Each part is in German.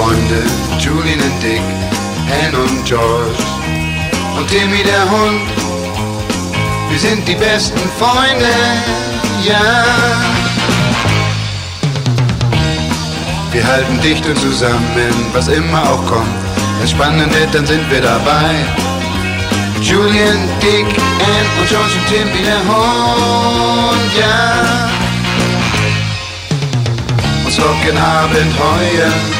Freunde, Julian und Dick, Anne und George und Timmy der Hund. Wir sind die besten Freunde, ja. Wir halten dicht und zusammen, was immer auch kommt. Wenn spannend wird, dann sind wir dabei. Julian, Dick, Ann und George und Tim wie der Hund, ja. Uns locken Abenteuer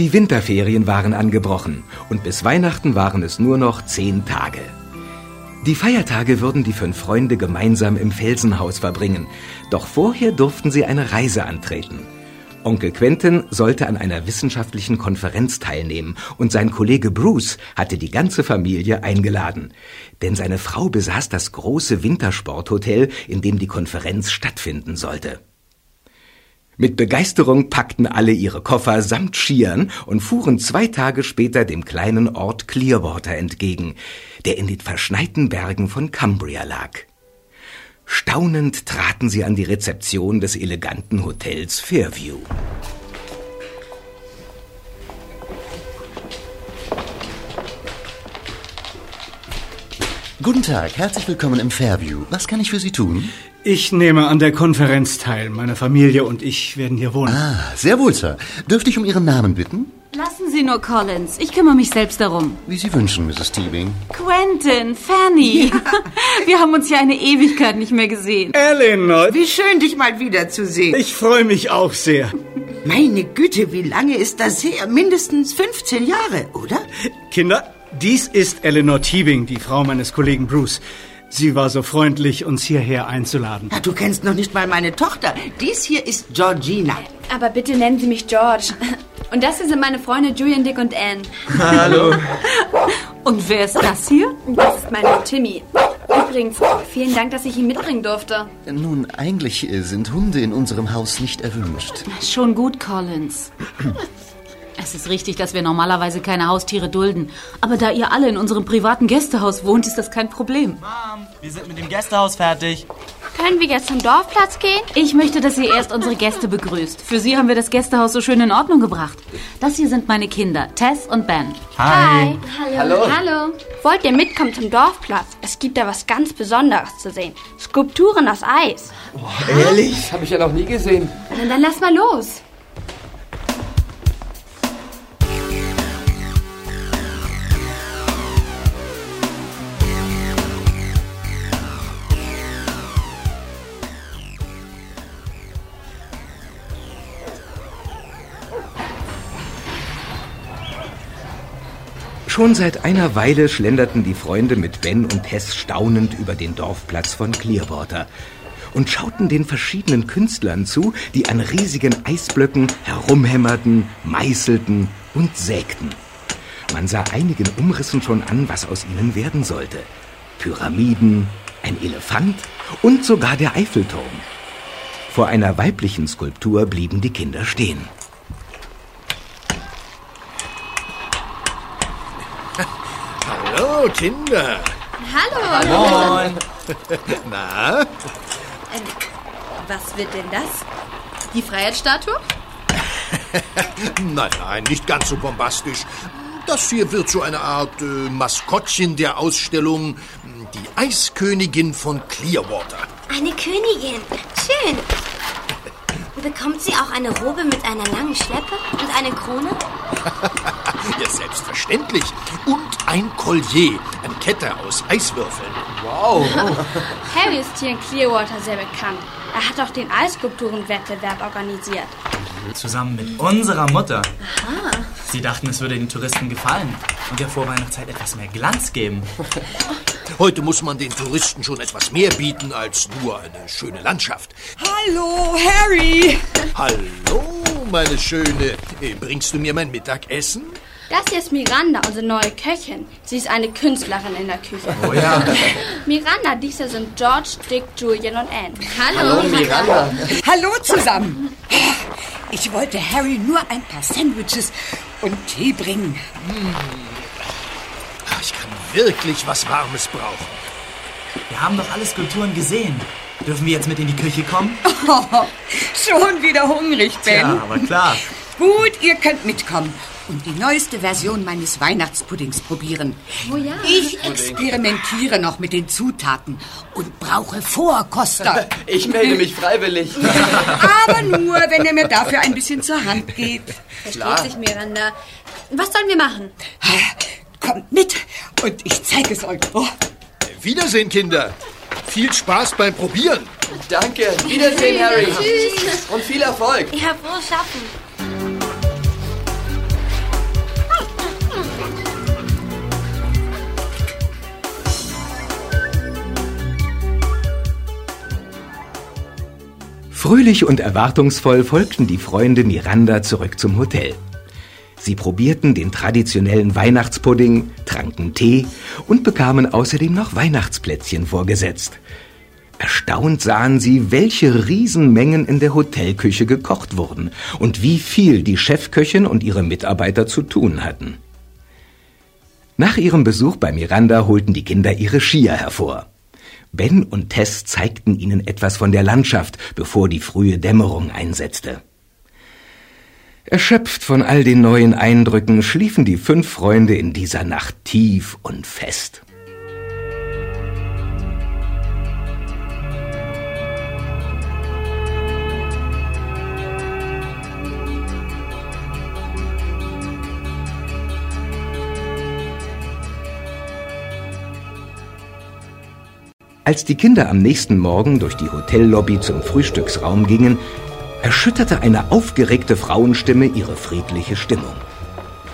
Die Winterferien waren angebrochen und bis Weihnachten waren es nur noch zehn Tage. Die Feiertage würden die fünf Freunde gemeinsam im Felsenhaus verbringen, doch vorher durften sie eine Reise antreten. Onkel Quentin sollte an einer wissenschaftlichen Konferenz teilnehmen und sein Kollege Bruce hatte die ganze Familie eingeladen. Denn seine Frau besaß das große Wintersporthotel, in dem die Konferenz stattfinden sollte. Mit Begeisterung packten alle ihre Koffer samt Skiern und fuhren zwei Tage später dem kleinen Ort Clearwater entgegen, der in den verschneiten Bergen von Cumbria lag. Staunend traten sie an die Rezeption des eleganten Hotels Fairview. Guten Tag, herzlich willkommen im Fairview. Was kann ich für Sie tun? Ich nehme an der Konferenz teil. Meine Familie und ich werden hier wohnen. Ah, sehr wohl, Sir. Dürfte ich um Ihren Namen bitten? Lassen Sie nur Collins. Ich kümmere mich selbst darum. Wie Sie wünschen, Mrs. Teabing. Quentin, Fanny. Wir haben uns ja eine Ewigkeit nicht mehr gesehen. Eleanor, Wie schön, dich mal wiederzusehen. ich freue mich auch sehr. Meine Güte, wie lange ist das her? Mindestens 15 Jahre, oder? Kinder, dies ist Eleanor Teabing, die Frau meines Kollegen Bruce. Sie war so freundlich, uns hierher einzuladen. Ja, du kennst noch nicht mal meine Tochter. Dies hier ist Georgina. Aber bitte nennen Sie mich George. Und das hier sind meine Freunde Julian, Dick und Anne. Hallo. Und wer ist das hier? Das ist mein Hund Timmy. Übrigens, vielen Dank, dass ich ihn mitbringen durfte. Nun, eigentlich äh, sind Hunde in unserem Haus nicht erwünscht. Schon gut, Collins. Es ist richtig, dass wir normalerweise keine Haustiere dulden. Aber da ihr alle in unserem privaten Gästehaus wohnt, ist das kein Problem. Mom, wir sind mit dem Gästehaus fertig. Können wir jetzt zum Dorfplatz gehen? Ich möchte, dass ihr erst unsere Gäste begrüßt. Für sie haben wir das Gästehaus so schön in Ordnung gebracht. Das hier sind meine Kinder, Tess und Ben. Hallo. Hallo. Hallo. Wollt ihr mitkommen zum Dorfplatz? Es gibt da was ganz Besonderes zu sehen. Skulpturen aus Eis. Ehrlich? Das habe ich ja noch nie gesehen. Na, dann lass mal los. Schon seit einer Weile schlenderten die Freunde mit Ben und Tess staunend über den Dorfplatz von Clearwater und schauten den verschiedenen Künstlern zu, die an riesigen Eisblöcken herumhämmerten, meißelten und sägten. Man sah einigen Umrissen schon an, was aus ihnen werden sollte. Pyramiden, ein Elefant und sogar der Eiffelturm. Vor einer weiblichen Skulptur blieben die Kinder stehen. Hallo, Kinder. Hallo. Moin. Na? Was wird denn das? Die Freiheitsstatue? Nein, nein, nicht ganz so bombastisch. Das hier wird so eine Art äh, Maskottchen der Ausstellung, die Eiskönigin von Clearwater. Eine Königin. Schön. Bekommt sie auch eine Robe mit einer langen Schleppe und eine Krone? Ja, selbstverständlich. Und ein Collier, eine Kette aus Eiswürfeln. Wow. Harry ist hier in Clearwater sehr bekannt. Er hat auch den Eisskulpturenwettbewerb organisiert. Zusammen mit unserer Mutter. Sie dachten, es würde den Touristen gefallen und der Vorweihnachtszeit etwas mehr Glanz geben. Heute muss man den Touristen schon etwas mehr bieten als nur eine schöne Landschaft. Hallo, Harry. Hallo, meine Schöne. Äh, Bringst du mir mein Mittagessen? Das hier ist Miranda, unsere neue Köchin. Sie ist eine Künstlerin in der Küche. Oh ja. Miranda, diese sind George, Dick, Julian und Anne. Hallo, Miranda. Hallo zusammen. Ich wollte Harry nur ein paar Sandwiches und Tee bringen. Ich kann wirklich was Warmes brauchen. Wir haben doch alle Skulpturen gesehen. Dürfen wir jetzt mit in die Küche kommen? Oh, schon wieder hungrig, Ben. Ja, aber klar. Gut, ihr könnt mitkommen und die neueste Version meines Weihnachtspuddings probieren. Oh ja. Ich experimentiere noch mit den Zutaten und brauche Vorkoster. Ich melde mich freiwillig. Aber nur, wenn ihr mir dafür ein bisschen zur Hand geht. Versteht sich, Miranda. Was sollen wir machen? Kommt mit und ich zeige es euch. Oh. Wiedersehen, Kinder. Viel Spaß beim Probieren. Danke. Wiedersehen, Harry. Tschüss. Und viel Erfolg. Ja, frohes Schaffen. Fröhlich und erwartungsvoll folgten die Freunde Miranda zurück zum Hotel. Sie probierten den traditionellen Weihnachtspudding, tranken Tee und bekamen außerdem noch Weihnachtsplätzchen vorgesetzt. Erstaunt sahen sie, welche Riesenmengen in der Hotelküche gekocht wurden und wie viel die Chefköchin und ihre Mitarbeiter zu tun hatten. Nach ihrem Besuch bei Miranda holten die Kinder ihre Skier hervor. Ben und Tess zeigten ihnen etwas von der Landschaft, bevor die frühe Dämmerung einsetzte. Erschöpft von all den neuen Eindrücken schliefen die fünf Freunde in dieser Nacht tief und fest. Als die Kinder am nächsten Morgen durch die Hotellobby zum Frühstücksraum gingen, erschütterte eine aufgeregte Frauenstimme ihre friedliche Stimmung.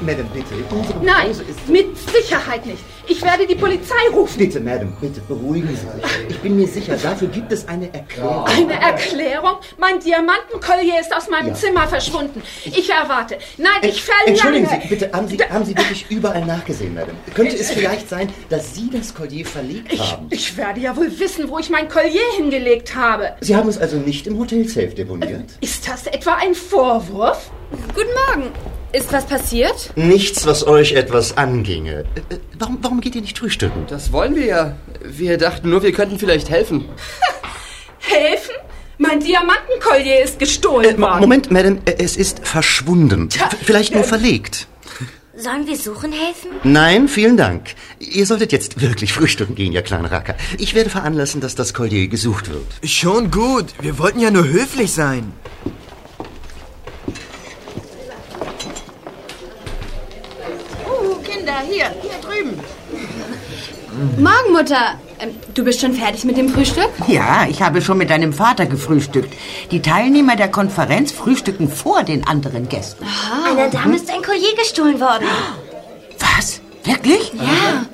Madame, bitte, unsere Nein, Pause ist... mit Sicherheit nicht. Ich werde die Polizei rufen. Bitte, Madame, bitte beruhigen Sie sich. Ich bin mir sicher, dafür gibt es eine Erklärung. Eine Erklärung? Mein Diamantenkollier ist aus meinem Ja. Zimmer verschwunden. Ich erwarte. Nein, ich verlange... Entschuldigen Sie, bitte, haben Sie, haben Sie wirklich überall nachgesehen, Madame? Könnte es vielleicht sein, dass Sie das Collier verlegt haben? Ich werde ja wohl wissen, wo ich mein Collier hingelegt habe. Sie haben es also nicht im Hotelsafe deponiert? Ist das etwa ein Vorwurf? Guten Morgen. Ist was passiert? Nichts, was euch etwas anginge. Äh, äh, Warum, warum geht ihr nicht frühstücken? Das wollen wir ja. Wir dachten nur, wir könnten vielleicht helfen. Helfen? Mein Diamantenkollier ist gestohlen Äh, worden. Moment, Madame, es ist verschwunden. Tja, V- Vielleicht nur verlegt. Sollen wir suchen helfen? Nein, vielen Dank. Ihr solltet jetzt wirklich frühstücken gehen, ihr kleinen Racker. Ich werde veranlassen, dass das Collier gesucht wird. Schon gut. Wir wollten ja nur höflich sein. Oh, Kinder, hier, hier drüben. Morgen, Mutter. Ähm, du bist schon fertig mit dem Frühstück? Ja, ich habe schon mit deinem Vater gefrühstückt. Die Teilnehmer der Konferenz frühstücken vor den anderen Gästen. Einer Dame ist ein Collier gestohlen worden. Was? Wirklich? Ja.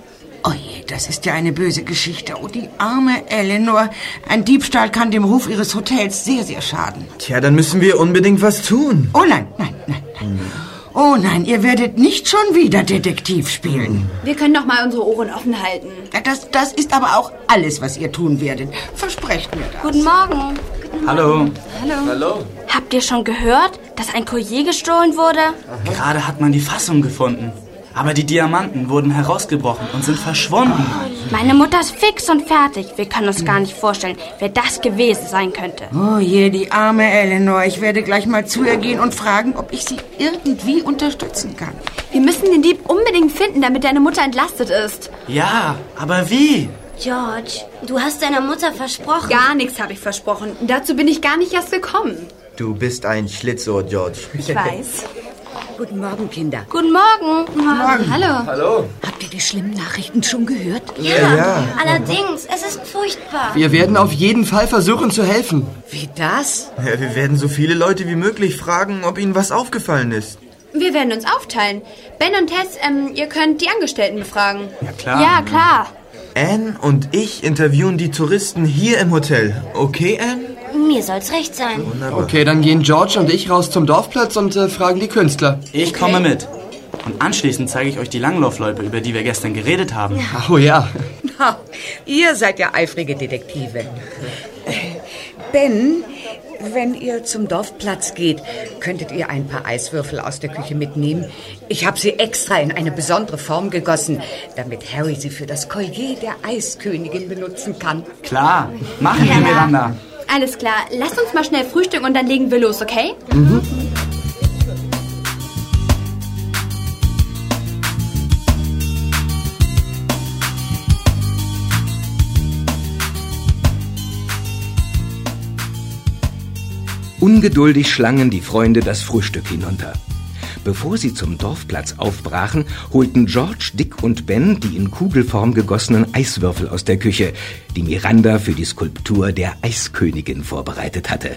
Oh je, das ist ja eine böse Geschichte. Oh, die arme Eleanor. Ein Diebstahl kann dem Ruf ihres Hotels sehr, sehr schaden. Tja, dann müssen wir unbedingt was tun. Oh nein, nein, nein, nein. Oh nein, ihr werdet nicht schon wieder Detektiv spielen. Wir können doch mal unsere Ohren offen halten. Das, das ist aber auch alles, was ihr tun werdet. Versprecht mir das. Guten Morgen. Hallo. Hallo. Hallo. Habt ihr schon gehört, dass ein Collier gestohlen wurde? Gerade hat man die Fassung gefunden. Aber die Diamanten wurden herausgebrochen und sind verschwunden. Meine Mutter ist fix und fertig. Wir können uns gar nicht vorstellen, wer das gewesen sein könnte. Oh je, die arme Eleanor. Ich werde gleich mal zu ihr gehen und fragen, ob ich sie irgendwie unterstützen kann. Wir müssen den Dieb unbedingt finden, damit deine Mutter entlastet ist. Ja, aber wie? George, du hast deiner Mutter versprochen. Gar nichts habe ich versprochen. Dazu bin ich gar nicht erst gekommen. Du bist ein Schlitzohr, George. Ich weiß. Guten Morgen, Kinder. Guten Morgen. Morgen. Hallo. Hallo. Habt ihr die schlimmen Nachrichten schon gehört? Ja, Ja. allerdings, es ist furchtbar. Wir werden auf jeden Fall versuchen zu helfen. Wie das? Ja, wir werden so viele Leute wie möglich fragen, ob ihnen was aufgefallen ist. Wir werden uns aufteilen. Ben und Tess, ähm, ihr könnt die Angestellten befragen. Ja, klar. Ja, klar. Anne und ich interviewen die Touristen hier im Hotel. Okay, Anne? Mir soll's recht sein. Wunderbar. Okay, dann gehen George und ich raus zum Dorfplatz und äh, fragen die Künstler. Ich komme mit. Und anschließend zeige ich euch die Langlaufloipe, über die wir gestern geredet haben. Oh ja. Na, ihr seid ja eifrige Detektive. Ben, wenn ihr zum Dorfplatz geht, könntet ihr ein paar Eiswürfel aus der Küche mitnehmen. Ich habe sie extra in eine besondere Form gegossen, damit Harry sie für das Collier der Eiskönigin benutzen kann. Klar, machen wir, Ja. Miranda. Alles klar. Lasst uns mal schnell frühstücken und dann legen wir los, okay? Ungeduldig schlangen die Freunde das Frühstück hinunter. Bevor sie zum Dorfplatz aufbrachen, holten George, Dick und Ben die in Kugelform gegossenen Eiswürfel aus der Küche, die Miranda für die Skulptur der Eiskönigin vorbereitet hatte.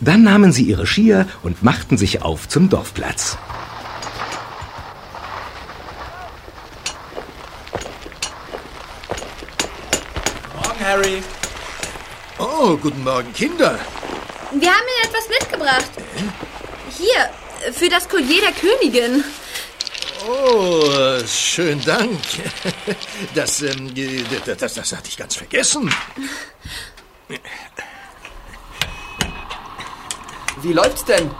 Dann nahmen sie ihre Skier und machten sich auf zum Dorfplatz. Morgen, Harry. Oh, guten Morgen, Kinder. Wir haben Ihnen etwas mitgebracht. Hier, für das Collier der Königin. Oh, schönen Dank. Das, ähm, das, das, das hatte ich ganz vergessen. Wie läuft's denn?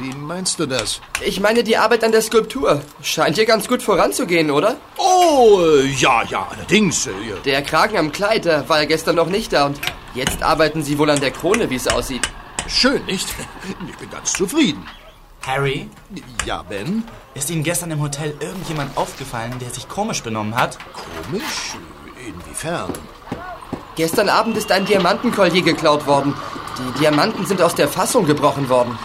Wie meinst du das? Ich meine die Arbeit an der Skulptur. Scheint hier ganz gut voranzugehen, oder? Oh, ja, ja, allerdings. äh, ja. Der Kragen am Kleid, der war ja gestern noch nicht da und jetzt arbeiten Sie wohl an der Krone, wie es aussieht. Schön, nicht? Ich bin ganz zufrieden. Harry, Ja, Ben? ist Ihnen gestern im Hotel irgendjemand aufgefallen, der sich komisch benommen hat? Komisch? Inwiefern? Gestern Abend ist ein Diamantenkollier geklaut worden. Die Diamanten sind aus der Fassung gebrochen worden.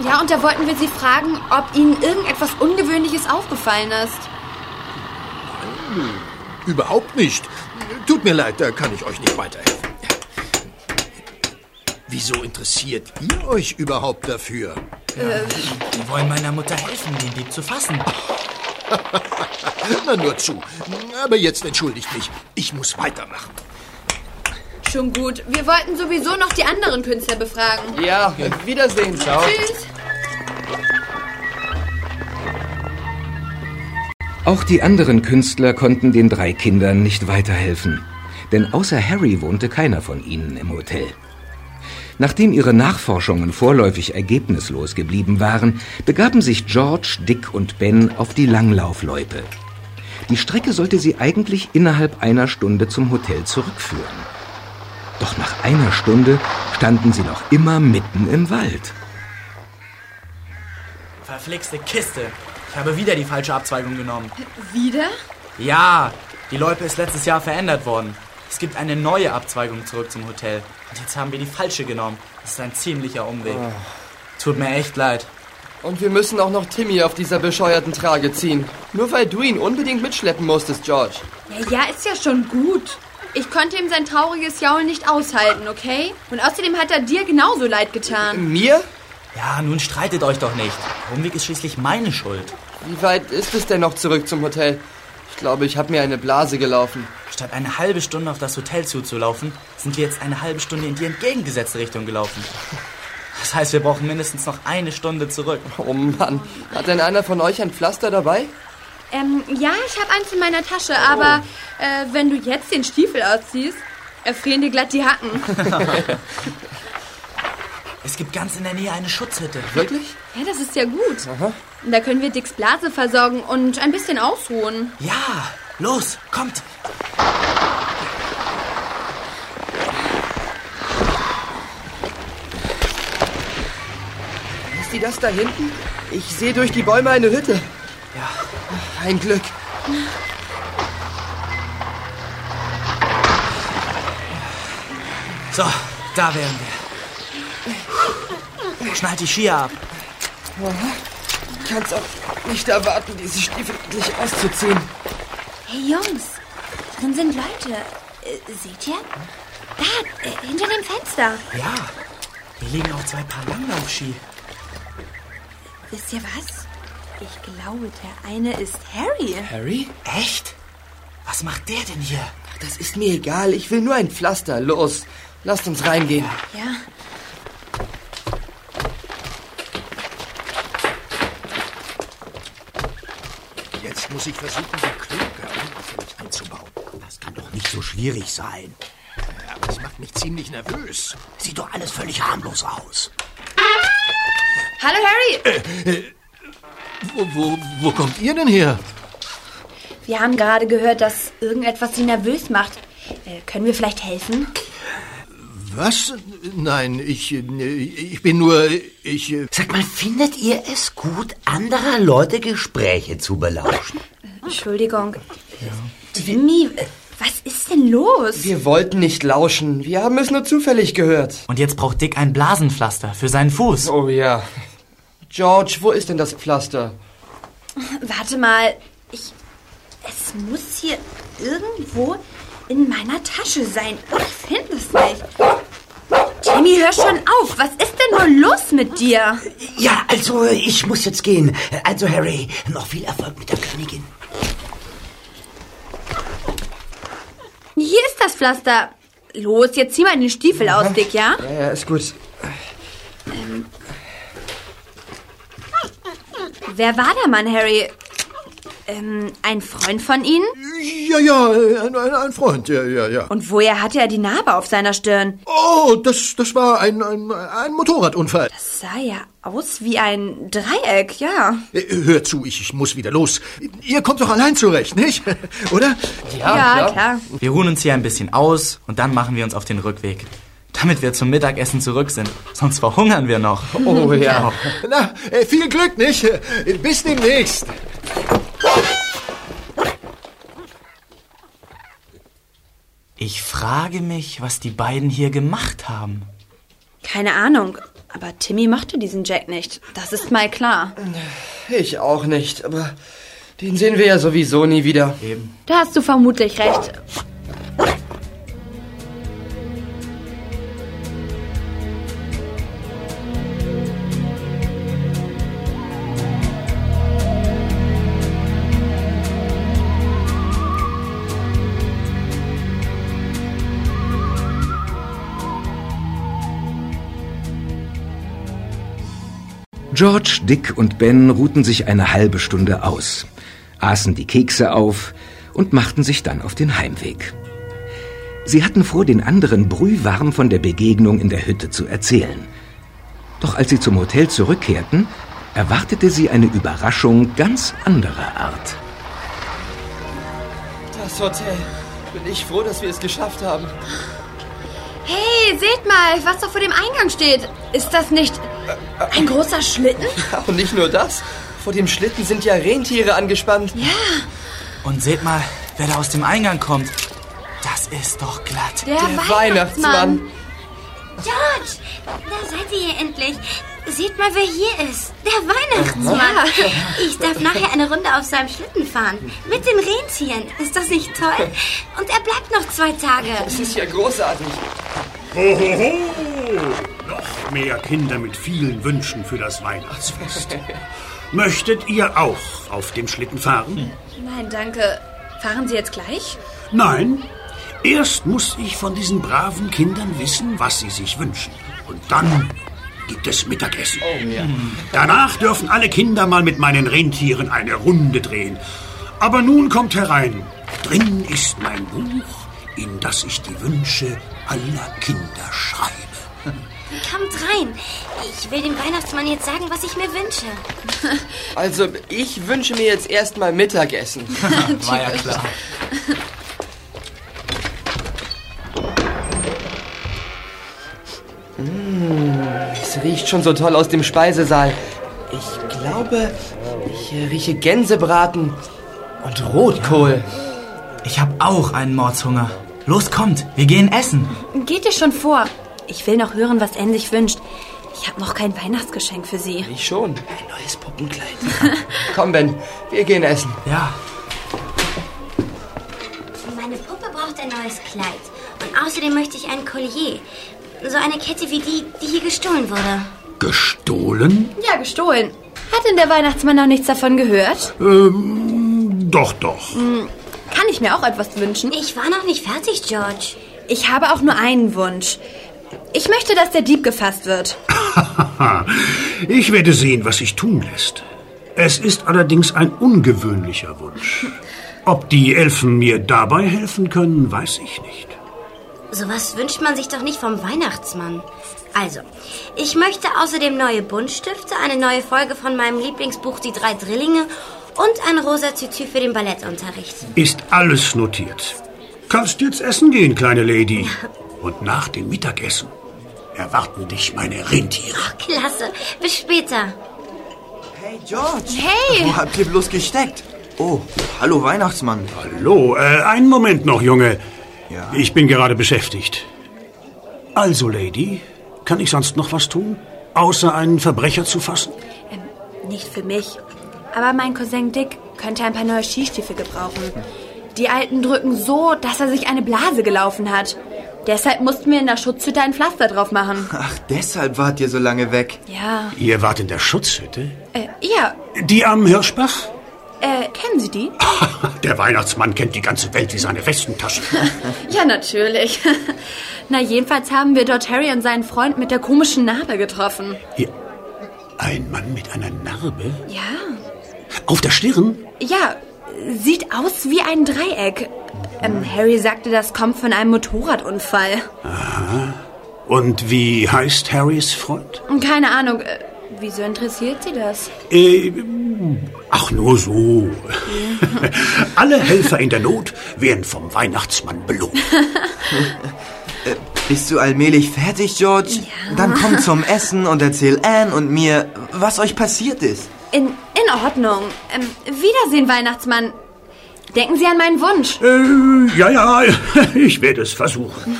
Ja, und da wollten wir Sie fragen, ob Ihnen irgendetwas Ungewöhnliches aufgefallen ist. Überhaupt nicht. Tut mir leid, da kann ich euch nicht weiterhelfen. Wieso interessiert ihr euch überhaupt dafür? Wir wollen meiner Mutter helfen, den Dieb zu fassen. Na nur zu. Aber jetzt entschuldigt mich. Ich muss weitermachen. Schon gut. Wir wollten sowieso noch die anderen Künstler befragen. Ja, Wiedersehen. Ciao. Tschüss. Auch die anderen Künstler konnten den drei Kindern nicht weiterhelfen, denn außer Harry wohnte keiner von ihnen im Hotel. Nachdem ihre Nachforschungen vorläufig ergebnislos geblieben waren, begaben sich George, Dick und Ben auf die Langlaufloipe. Die Strecke sollte sie eigentlich innerhalb einer Stunde zum Hotel zurückführen. Doch nach einer Stunde standen sie noch immer mitten im Wald. Verflixte Kiste. Ich habe wieder die falsche Abzweigung genommen. Wieder? Ja, die Loipe ist letztes Jahr verändert worden. Es gibt eine neue Abzweigung zurück zum Hotel. Und jetzt haben wir die falsche genommen. Das ist ein ziemlicher Umweg. Tut mir echt leid. Und wir müssen auch noch Timmy auf dieser bescheuerten Trage ziehen. Nur weil du ihn unbedingt mitschleppen musstest, George. Ja, ja, ist ja schon gut. Ich konnte ihm sein trauriges Jaulen nicht aushalten, okay? Und außerdem hat er dir genauso leid getan. Mir? Ja, nun streitet euch doch nicht. Der Umweg ist schließlich meine Schuld. Wie weit ist es denn noch zurück zum Hotel? Ich glaube, ich habe mir eine Blase gelaufen. Statt eine halbe Stunde auf das Hotel zuzulaufen, sind wir jetzt eine halbe Stunde in die entgegengesetzte Richtung gelaufen. Das heißt, wir brauchen mindestens noch eine Stunde zurück. Oh Mann, hat denn einer von euch ein Pflaster dabei? Ähm, ja, ich habe eins in meiner Tasche, aber äh, wenn du jetzt den Stiefel ausziehst, erfrieren dir glatt die Hacken. Es gibt ganz in der Nähe eine Schutzhütte. Wirklich? Ja, das ist ja gut. Da können wir Dicks Blase versorgen und ein bisschen ausruhen. Ja, los, kommt. Ist die das da hinten? Ich sehe durch die Bäume eine Hütte. Ja, Ein Glück. so, da wären wir. Schnallt die Skier ab. Ich kann's auch nicht erwarten, diese Stiefel endlich auszuziehen. Hey Jungs, drin sind Leute. Äh, seht ihr? Da, äh, hinter dem Fenster. Ja, hier liegen auch zwei Paar Langlaufski. Wisst ihr was? Ich glaube, der eine ist Harry. Harry? Echt? Was macht der denn hier? Das ist mir egal. Ich will nur ein Pflaster. Los, lasst uns reingehen. Ja. Sonst muss ich versuchen, die Klöcke unauffällig einzubauen. Das kann doch nicht so schwierig sein. Ja, aber es macht mich ziemlich nervös. Sieht doch alles völlig harmlos aus. Hallo, Harry. Äh, äh, wo, wo, wo kommt ihr denn her? Wir haben gerade gehört, dass irgendetwas Sie nervös macht. Äh, können wir vielleicht helfen? Was? Nein, ich, äh, ich bin nur, ich... äh, Sag mal, findet ihr es gut, anderer Leute Gespräche zu belauschen? Entschuldigung. Timmy, äh, was ist denn los? Wir wollten nicht lauschen. Wir haben es nur zufällig gehört. Und jetzt braucht Dick ein Blasenpflaster für seinen Fuß. Oh ja. George, wo ist denn das Pflaster? Warte mal. Ich. Es muss hier irgendwo in meiner Tasche sein. Ich finde es nicht. Timmy, hör schon auf. Was ist denn nur los mit dir? Ja, also ich muss jetzt gehen. Also Harry, noch viel Erfolg mit der Königin. Hier ist das Pflaster. Los, jetzt zieh mal den Stiefel aus, Dick, ja? Ja, ja, ist gut. Ähm. Wer war der Mann, Harry? Ähm, ein Freund von Ihnen? Ja, ja, ein, ein, ein Freund, ja, ja, ja. Und woher hatte er die Narbe auf seiner Stirn? Oh, das, das war ein, ein, ein Motorradunfall. Das sah ja aus wie ein Dreieck, ja. Äh, Hör zu, ich, ich muss wieder los. Ihr kommt doch allein zurecht, nicht? Oder? Ja, klar. Wir ruhen uns hier ein bisschen aus und dann machen wir uns auf den Rückweg. Damit wir zum Mittagessen zurück sind. Sonst verhungern wir noch. Oh ja. Na, äh, viel Glück, nicht? Bis demnächst. Ich frage mich, was die beiden hier gemacht haben. Keine Ahnung. Aber Timmy mochte diesen Jack nicht. Das ist mal klar. Ich auch nicht, aber den sehen wir ja sowieso nie wieder. Eben. Da hast du vermutlich recht. George, Dick und Ben ruhten sich eine halbe Stunde aus, aßen die Kekse auf und machten sich dann auf den Heimweg. Sie hatten vor, den anderen brühwarm von der Begegnung in der Hütte zu erzählen. Doch als sie zum Hotel zurückkehrten, erwartete sie eine Überraschung ganz anderer Art. Das Hotel. Bin ich froh, dass wir es geschafft haben. Hey, seht mal, was da vor dem Eingang steht. Ist das nicht ein großer Schlitten? Ja, und nicht nur das. Vor dem Schlitten sind ja Rentiere angespannt. Ja. Und seht mal, wer da aus dem Eingang kommt. Das ist doch glatt. Der, Weihnachtsmann. George, da seid ihr hier endlich. Seht mal, wer hier ist. Der Weihnachtsmann. Ja. Ich darf nachher eine Runde auf seinem Schlitten fahren. Mit den Rentieren. Ist das nicht toll? Und er bleibt noch zwei Tage. Das ist ja großartig. Hohoho! Noch mehr Kinder mit vielen Wünschen für das Weihnachtsfest. Möchtet ihr auch auf dem Schlitten fahren? Nein, danke. Fahren Sie jetzt gleich? Nein. Erst muss ich von diesen braven Kindern wissen, was sie sich wünschen. Und dann gibt es Mittagessen. Danach dürfen alle Kinder mal mit meinen Rentieren eine Runde drehen. Aber nun kommt herein. Drin ist mein Buch, in das ich die Wünsche aller Kinder schreibe. Kommt rein. Ich will dem Weihnachtsmann jetzt sagen, was ich mir wünsche. Also, ich wünsche mir jetzt erstmal Mittagessen. War ja klar. Mmh, es riecht schon so toll aus dem Speisesaal. Ich glaube, ich äh, rieche Gänsebraten und Rotkohl. Ich habe auch einen Mordshunger. Los, kommt, wir gehen essen. Geht dir schon vor. Ich will noch hören, was Anne sich wünscht. Ich habe noch kein Weihnachtsgeschenk für sie. Ich schon. Ein neues Puppenkleid. Komm, Ben, wir gehen essen. Ja. Meine Puppe braucht ein neues Kleid. Und außerdem möchte ich ein Collier. So eine Kette wie die, die hier gestohlen wurde. Gestohlen? Ja, gestohlen. Hat denn der Weihnachtsmann noch nichts davon gehört? Ähm, doch, doch. Hm, Kann ich mir auch etwas wünschen? Ich war noch nicht fertig, George. Ich habe auch nur einen Wunsch. Ich möchte, dass der Dieb gefasst wird. ich werde sehen, was sich tun lässt. Es ist allerdings ein ungewöhnlicher Wunsch. Ob die Elfen mir dabei helfen können, weiß ich nicht. Sowas wünscht man sich doch nicht vom Weihnachtsmann. Also, ich möchte außerdem neue Buntstifte, eine neue Folge von meinem Lieblingsbuch Die drei Drillinge und ein rosa Tütü für den Ballettunterricht. Ist alles notiert. Kannst jetzt essen gehen, kleine Lady. Und nach dem Mittagessen erwarten dich meine Rentiere. Klasse. Bis später. Hey, George. Hey. Wo habt ihr bloß gesteckt? Oh, hallo Weihnachtsmann. Hallo, äh, einen Moment noch, Junge. Ich bin gerade beschäftigt. Also, Lady, kann ich sonst noch was tun? Außer einen Verbrecher zu fassen? Nicht für mich. Aber mein Cousin Dick könnte ein paar neue Skistiefel gebrauchen. Die alten drücken so, dass er sich eine Blase gelaufen hat. Deshalb mussten wir in der Schutzhütte ein Pflaster drauf machen. Ach, deshalb wart ihr so lange weg. Ja. Ihr wart in der Schutzhütte? Äh, ja. Die am Hirschbach? Äh, kennen Sie die? Der Weihnachtsmann kennt die ganze Welt wie seine Westentasche. ja, natürlich. Na, jedenfalls haben wir dort Harry und seinen Freund mit der komischen Narbe getroffen. Ein Mann mit einer Narbe? Ja. Auf der Stirn? Ja, sieht aus wie ein Dreieck. Ähm, Harry sagte, das kommt von einem Motorradunfall. Aha. Und wie heißt Harrys Freund? Keine Ahnung. Äh, wieso interessiert Sie das? Äh, ach, nur so. Alle Helfer in der Not werden vom Weihnachtsmann belohnt. Äh, bist du allmählich fertig, George? Ja. Dann komm zum Essen und erzähl Anne und mir, was euch passiert ist. In, in Ordnung. Ähm, Wiedersehen, Weihnachtsmann. Denken Sie an meinen Wunsch. Äh, ja, ja, ich werde es versuchen.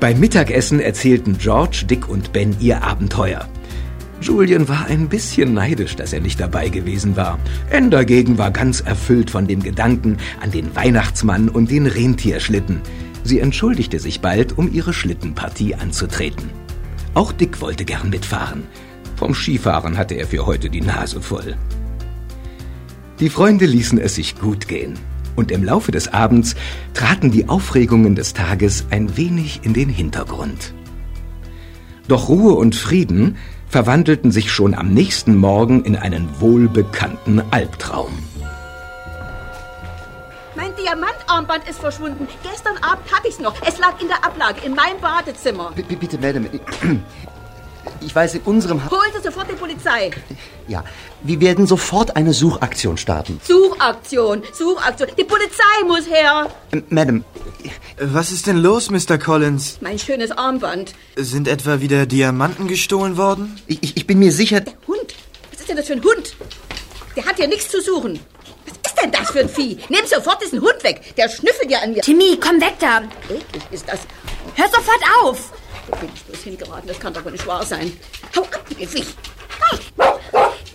Beim Mittagessen erzählten George, Dick und Ben ihr Abenteuer. Julian war ein bisschen neidisch, dass er nicht dabei gewesen war. Anne dagegen war ganz erfüllt von dem Gedanken an den Weihnachtsmann und den Rentierschlitten. Sie entschuldigte sich bald, um ihre Schlittenpartie anzutreten. Auch Dick wollte gern mitfahren. Vom Skifahren hatte er für heute die Nase voll. Die Freunde ließen es sich gut gehen und im Laufe des Abends traten die Aufregungen des Tages ein wenig in den Hintergrund. Doch Ruhe und Frieden verwandelten sich schon am nächsten Morgen in einen wohlbekannten Albtraum. Mein Diamantarmband ist verschwunden. Gestern Abend hatte ich es noch. Es lag in der Ablage in meinem Badezimmer. B bitte, Madame. Ich weiß, in unserem... Ha Holen Sie sofort die Polizei. Ja, wir werden sofort eine Suchaktion starten. Suchaktion, Suchaktion. Die Polizei muss her. Ähm, Madame. Was ist denn los, Mr. Collins? Mein schönes Armband. Sind etwa wieder Diamanten gestohlen worden? Ich, ich, ich bin mir sicher... Der Hund. Was ist denn das für ein Hund? Der hat hier nichts zu suchen. Was ist denn das für ein Vieh? Nimm sofort diesen Hund weg. Der schnüffelt ja an mir. Timmy, komm weg da. Eklig ist das. Hör sofort auf. Bloß hingeraten? Das kann doch wohl nicht wahr sein. Hau ab, Viech.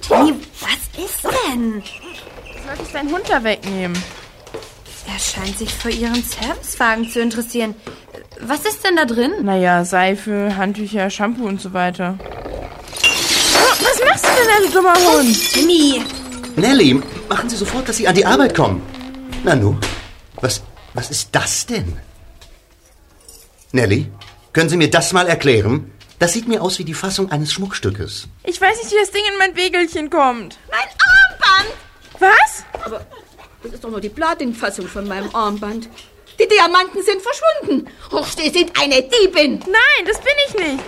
Timmy, was ist denn? Soll ich seinen Hund da wegnehmen? Er scheint sich für Ihren Servicewagen zu interessieren. Was ist denn da drin? Naja, Seife, Handtücher, Shampoo und so weiter. Oh, was machst du denn, du dummer Hund? Timmy! Nelly, machen Sie sofort, dass Sie an die Arbeit kommen. Nanu, was, was ist das denn? Nelly, können Sie mir das mal erklären? Das sieht mir aus wie die Fassung eines Schmuckstückes. Ich weiß nicht, wie das Ding in mein Wägelchen kommt. Mein Armband! Was? Aber das ist doch nur die Platinfassung von meinem Armband. Die Diamanten sind verschwunden. Och, Sie sind eine Diebin. Nein, das bin ich nicht.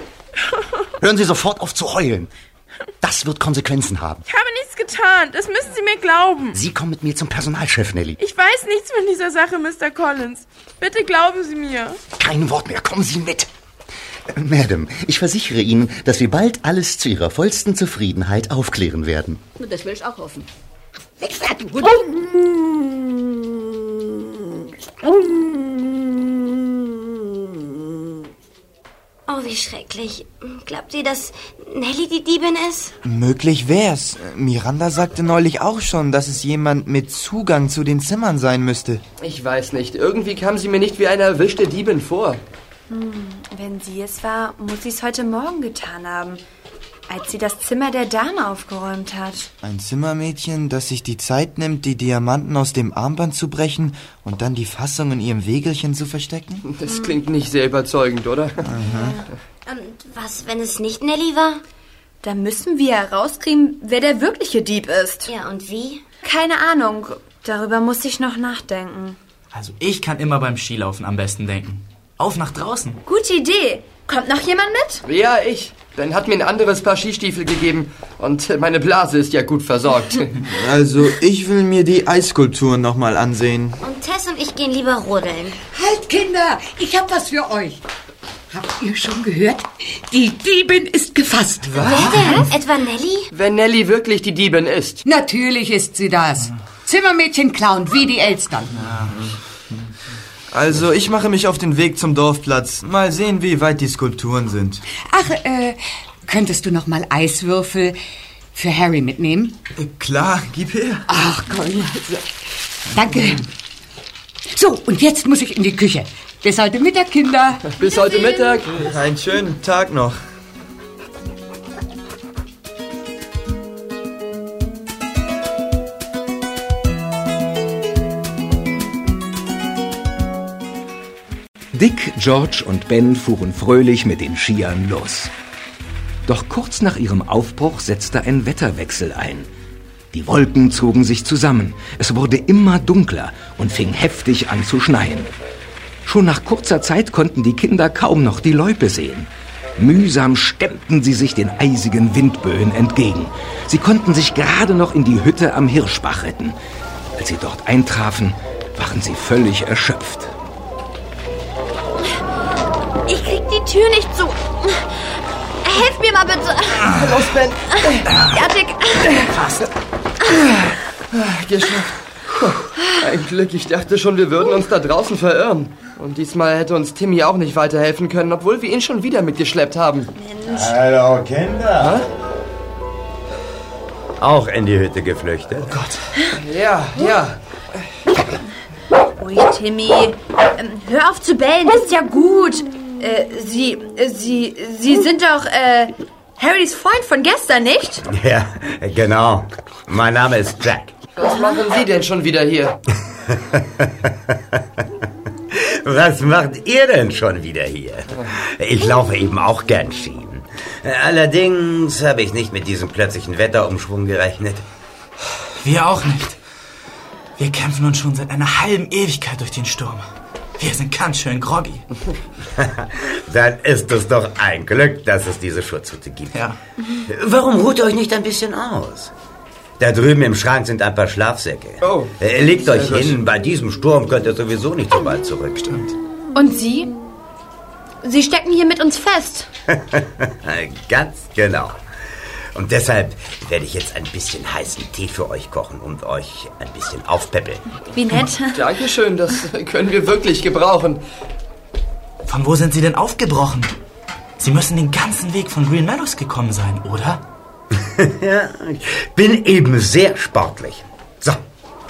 Hören Sie sofort auf zu heulen. Das wird Konsequenzen haben. Ich habe nichts getan. Das müssen Sie mir glauben. Sie kommen mit mir zum Personalchef, Nelly. Ich weiß nichts von dieser Sache, Mr. Collins. Bitte glauben Sie mir. Kein Wort mehr. Kommen Sie mit. Madam, ich versichere Ihnen, dass wir bald alles zu Ihrer vollsten Zufriedenheit aufklären werden. Das will ich auch hoffen. Weg, du Hund. Oh, wie schrecklich. Glaubt ihr, dass Nelly die Diebin ist? Möglich wär's. Miranda sagte neulich auch schon, dass es jemand mit Zugang zu den Zimmern sein müsste. Ich weiß nicht. Irgendwie kam sie mir nicht wie eine erwischte Diebin vor. Hm, wenn sie es war, muss sie es heute Morgen getan haben. als sie das Zimmer der Dame aufgeräumt hat. Ein Zimmermädchen, das sich die Zeit nimmt, die Diamanten aus dem Armband zu brechen und dann die Fassung in ihrem Wägelchen zu verstecken? Das klingt nicht sehr überzeugend, oder? Und was, wenn es nicht Nelly war? Da müssen wir herauskriegen, wer der wirkliche Dieb ist. Ja, und wie? Keine Ahnung. Darüber muss ich noch nachdenken. Also ich kann immer beim Skilaufen am besten denken. Auf nach draußen. Gute Idee. Kommt noch jemand mit? Ja, ich. Ben hat mir ein anderes Paar Skistiefel gegeben und meine Blase ist ja gut versorgt. Also, ich will mir die Eisskulpturen nochmal ansehen. Und Tess und ich gehen lieber rodeln. Halt, Kinder, ich hab was für euch. Habt ihr schon gehört? Die Diebin ist gefasst. Wer denn? Etwa Nelly? Wenn Nelly wirklich die Diebin ist. Natürlich ist sie das. Zimmermädchen klauen wie die Elstern. Also, ich mache mich auf den Weg zum Dorfplatz. Mal sehen, wie weit die Skulpturen sind. Ach, äh, könntest du noch mal Eiswürfel für Harry mitnehmen? Klar, gib her. Ach, komm. Danke. So, und jetzt muss ich in die Küche. Bis heute Mittag, Kinder. Bis heute Mittag. Einen schönen Tag noch. Dick, George und Ben fuhren fröhlich mit den Skiern los. Doch kurz nach ihrem Aufbruch setzte ein Wetterwechsel ein. Die Wolken zogen sich zusammen, es wurde immer dunkler und fing heftig an zu schneien. Schon nach kurzer Zeit konnten die Kinder kaum noch die Loipe sehen. Mühsam stemmten sie sich den eisigen Windböen entgegen. Sie konnten sich gerade noch in die Hütte am Hirschbach retten. Als sie dort eintrafen, waren sie völlig erschöpft. Tür nicht zu. Helf mir mal bitte. Los, Ben. Ja, Dick. Geschafft. Ein Glück, ich dachte schon, wir würden uns da draußen verirren. Und diesmal hätte uns Timmy auch nicht weiterhelfen können, obwohl wir ihn schon wieder mitgeschleppt haben. Hallo, Kinder. Auch in die Hütte geflüchtet? Oh Gott. Ja, ja. Ui, Timmy. Ähm, hör auf zu bellen, das ist ja gut. Äh, Sie, äh, Sie, Sie sind doch, äh, Harrys Freund von gestern, nicht? Ja, genau. Mein Name ist Jack. Was machen Sie denn schon wieder hier? Was macht ihr denn schon wieder hier? Ich laufe eben auch gern Ski. Allerdings habe ich nicht mit diesem plötzlichen Wetterumschwung gerechnet. Wir auch nicht. Wir kämpfen uns schon seit einer halben Ewigkeit durch den Sturm. Wir sind ganz schön groggy. Dann ist es doch ein Glück, dass es diese Schutzhütte gibt. Ja. Warum ruht ihr euch nicht ein bisschen aus? Da drüben im Schrank sind ein paar Schlafsäcke. Oh. Äh, Legt euch hin, bei diesem Sturm könnt ihr sowieso nicht so bald zurück. Stimmt. Und Sie? Sie stecken hier mit uns fest. Ganz genau. Und deshalb werde ich jetzt ein bisschen heißen Tee für euch kochen und euch ein bisschen aufpäppeln. Wie nett. Dankeschön, das können wir wirklich gebrauchen. Von wo sind Sie denn aufgebrochen? Sie müssen den ganzen Weg von Green Meadows gekommen sein, oder? ja, ich bin eben sehr sportlich. So,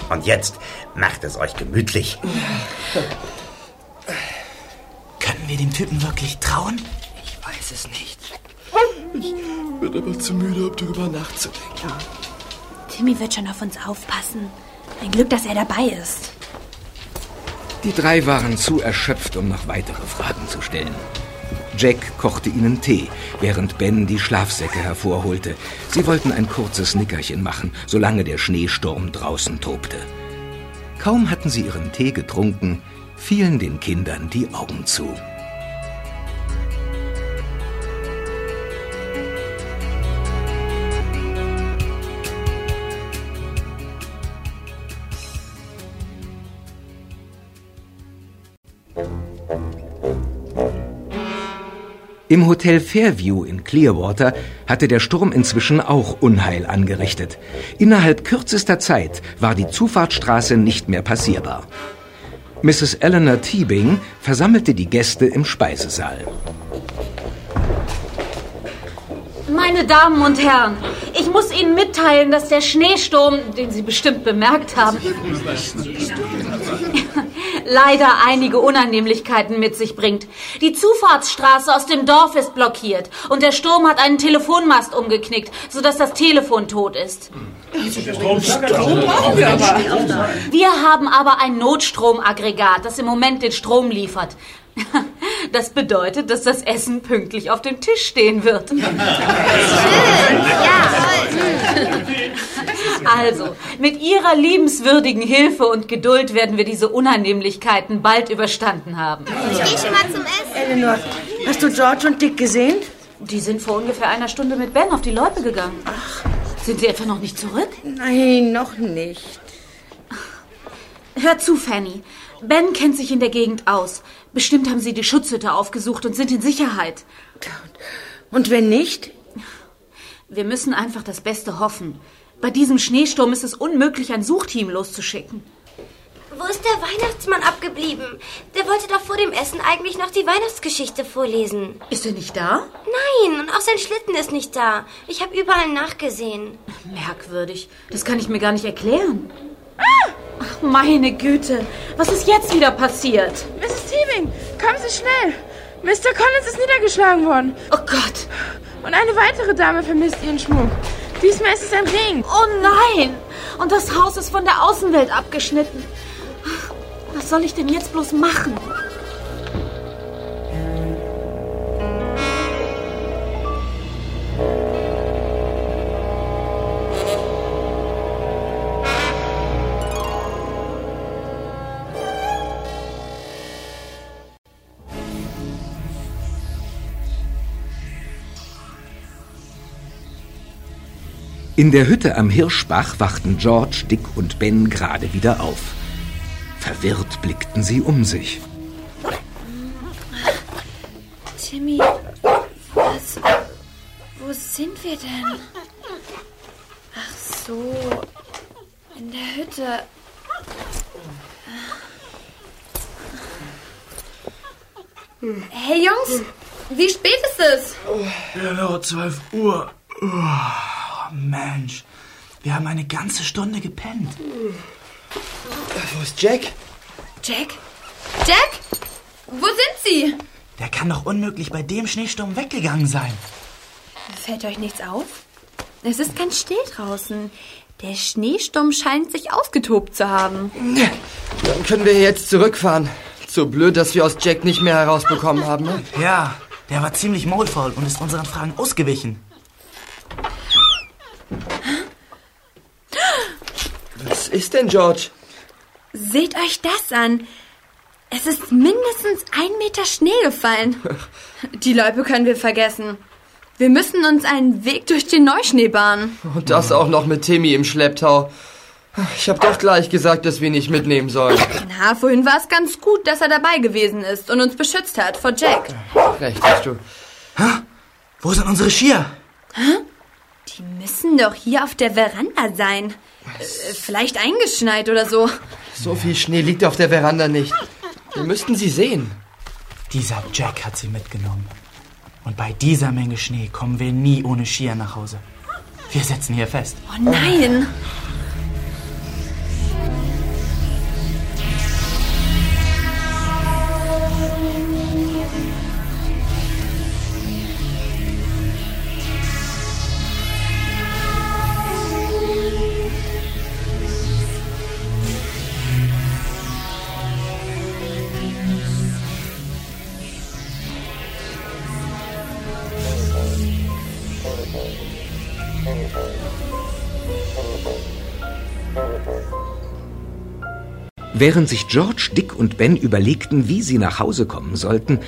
und jetzt macht es euch gemütlich. Können wir dem Typen wirklich trauen? Ich weiß es nicht. Ich bin aber zu müde, um darüber nachzudenken. Timmy wird schon auf uns aufpassen. Ein Glück, dass er dabei ist. Die drei waren zu erschöpft, um noch weitere Fragen zu stellen. Jack kochte ihnen Tee, während Ben die Schlafsäcke hervorholte. Sie wollten ein kurzes Nickerchen machen, solange der Schneesturm draußen tobte. Kaum hatten sie ihren Tee getrunken, fielen den Kindern die Augen zu. Im Hotel Fairview in Clearwater hatte der Sturm inzwischen auch Unheil angerichtet. Innerhalb kürzester Zeit war die Zufahrtsstraße nicht mehr passierbar. Mrs. Eleanor Teabing versammelte die Gäste im Speisesaal. Meine Damen und Herren, ich muss Ihnen mitteilen, dass der Schneesturm, den Sie bestimmt bemerkt haben, leider einige Unannehmlichkeiten mit sich bringt. Die Zufahrtsstraße aus dem Dorf ist blockiert und der Sturm hat einen Telefonmast umgeknickt, sodass das Telefon tot ist. Wir haben aber ein Notstromaggregat, das im Moment den Strom liefert. Das bedeutet, dass das Essen pünktlich auf dem Tisch stehen wird. Also, mit Ihrer liebenswürdigen Hilfe und Geduld werden wir diese Unannehmlichkeiten bald überstanden haben. Ich gehe schon mal zum Essen. Eleanor, hast du George und Dick gesehen? Die sind vor ungefähr einer Stunde mit Ben auf die Loipe gegangen. Ach. Sind sie etwa noch nicht zurück? Nein, noch nicht. Hör zu, Fanny. Ben kennt sich in der Gegend aus. Bestimmt haben sie die Schutzhütte aufgesucht und sind in Sicherheit. Und wenn nicht? Wir müssen einfach das Beste hoffen. Bei diesem Schneesturm ist es unmöglich, ein Suchteam loszuschicken. Wo ist der Weihnachtsmann abgeblieben? Der wollte doch vor dem Essen eigentlich noch die Weihnachtsgeschichte vorlesen. Ist er nicht da? Nein, und auch sein Schlitten ist nicht da. Ich habe überall nachgesehen. Merkwürdig. Das kann ich mir gar nicht erklären. Ach, meine Güte. Was ist jetzt wieder passiert? Mrs. Teebing, kommen Sie schnell. Mr. Collins ist niedergeschlagen worden. Oh Gott. Und eine weitere Dame vermisst ihren Schmuck. Diesmal ist es ein Ring. Oh nein. Und das Haus ist von der Außenwelt abgeschnitten. Was soll ich denn jetzt bloß machen? In der Hütte am Hirschbach wachten George, Dick und Ben gerade wieder auf. Verwirrt blickten sie um sich. Timmy, was, wo sind wir denn? Ach so, in der Hütte. Hey Jungs, wie spät ist es? Ja, 12 Uhr. Mensch, wir haben eine ganze Stunde gepennt. Wo ist Jack? Jack? Jack? Wo sind Sie? Der kann doch unmöglich bei dem Schneesturm weggegangen sein. Fällt euch nichts auf? Es ist ganz still draußen. Der Schneesturm scheint sich ausgetobt zu haben. Dann können wir jetzt zurückfahren. So blöd, dass wir aus Jack nicht mehr herausbekommen haben. Ne? Ja, der war ziemlich maulfaul und ist unseren Fragen ausgewichen. Was ist denn, George? Seht euch das an. Es ist mindestens ein Meter Schnee gefallen. Die Loipe können wir vergessen. Wir müssen uns einen Weg durch den Neuschnee bahnen. Und das auch noch mit Timmy im Schlepptau. Ich habe doch gleich gesagt, dass wir ihn nicht mitnehmen sollen. Na, vorhin war es ganz gut, dass er dabei gewesen ist und uns beschützt hat vor Jack. Recht hast du. Wo sind unsere Skier? Hä? Die müssen doch hier auf der Veranda sein. Äh, vielleicht eingeschneit oder so. So viel Schnee liegt auf der Veranda nicht. Wir müssten sie sehen. Dieser Jack hat sie mitgenommen. Und bei dieser Menge Schnee kommen wir nie ohne Skier nach Hause. Wir setzen hier fest. Oh nein! Während sich George, Dick und Ben überlegten, wie sie nach Hause kommen sollten,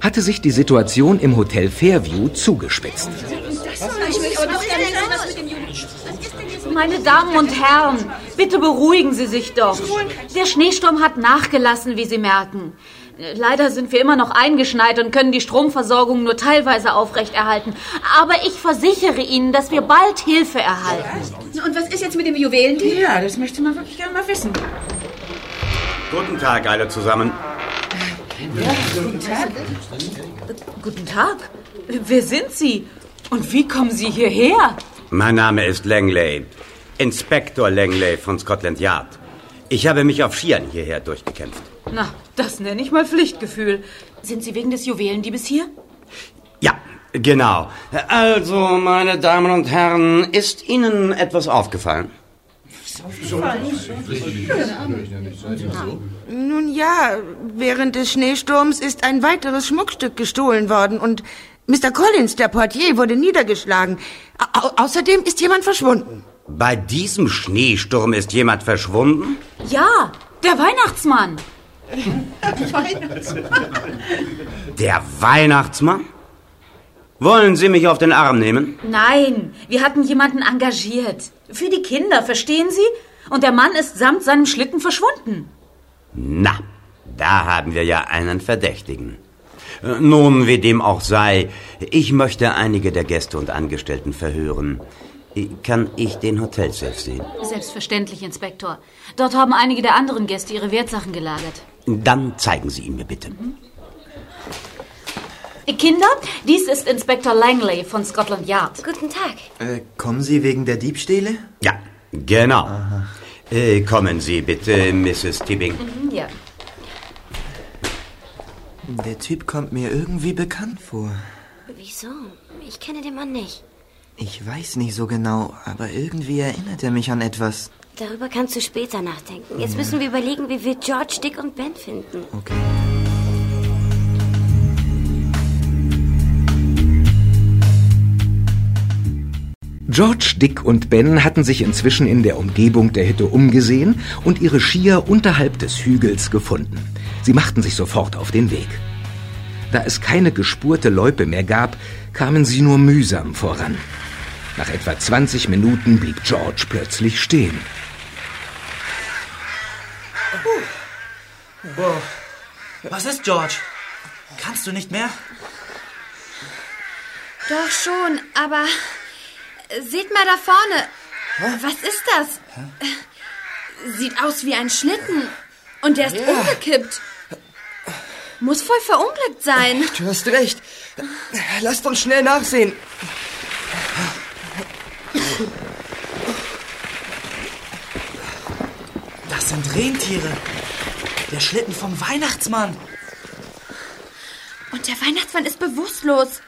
hatte sich die Situation im Hotel Fairview zugespitzt. Meine Damen und Herren, bitte beruhigen Sie sich doch. Der Schneesturm hat nachgelassen, wie Sie merken. Leider sind wir immer noch eingeschneit und können die Stromversorgung nur teilweise aufrechterhalten. Aber ich versichere Ihnen, dass wir bald Hilfe erhalten. Und was ist jetzt mit dem Juwelendieb? Ja, das möchte man wirklich gerne mal wissen. Guten Tag, alle zusammen. guten Tag. Guten Tag. Wer sind Sie? Und wie kommen Sie hierher? Mein Name ist Langley. Inspektor Langley von Scotland Yard. Ich habe mich auf Skiern hierher durchgekämpft. Na, das nenne ich mal Pflichtgefühl. Sind Sie wegen des Juwelendiebes hier? Ja, genau. Also, meine Damen und Herren, ist Ihnen etwas aufgefallen? Nun ja, während des Schneesturms ist ein weiteres Schmuckstück gestohlen worden und Mr. Collins, der Portier, wurde niedergeschlagen. Au außerdem ist jemand verschwunden. Bei diesem Schneesturm ist jemand verschwunden? Ja, der Weihnachtsmann. Der Weihnachtsmann? Wollen Sie mich auf den Arm nehmen? Nein, wir hatten jemanden engagiert. Für die Kinder, verstehen Sie? Und der Mann ist samt seinem Schlitten verschwunden. Na, da haben wir ja einen Verdächtigen. Nun, wie dem auch sei, ich möchte einige der Gäste und Angestellten verhören. Kann ich den Hotelchef sehen? Selbstverständlich, Inspektor. Dort haben einige der anderen Gäste ihre Wertsachen gelagert. Dann zeigen Sie ihn mir bitte. Kinder, dies ist Inspektor Langley von Scotland Yard. Guten Tag. Äh, kommen Sie wegen der Diebstähle? Ja, genau. Äh, kommen Sie bitte, Mrs. Tibbing. Mhm, ja. Der Typ kommt mir irgendwie bekannt vor. Wieso? Ich kenne den Mann nicht. Ich weiß nicht so genau, aber irgendwie erinnert er mich an etwas. Darüber kannst du später nachdenken. Jetzt Ja. müssen wir überlegen, wie wir George, Dick und Ben finden. Okay. George, Dick und Ben hatten sich inzwischen in der Umgebung der Hütte umgesehen und ihre Skier unterhalb des Hügels gefunden. Sie machten sich sofort auf den Weg. Da es keine gespurte Loipe mehr gab, kamen sie nur mühsam voran. Nach etwa 20 Minuten blieb George plötzlich stehen. Wow. Was ist, George? Kannst du nicht mehr? Doch schon, aber seht mal da vorne. Was ist das? Äh, Sieht aus wie ein Schlitten. Und der ist Ja. umgekippt. Muss voll verunglückt sein. Du hast recht. Lasst uns schnell nachsehen. Das sind Rentiere. Der Schlitten vom Weihnachtsmann. Und der Weihnachtsmann ist bewusstlos.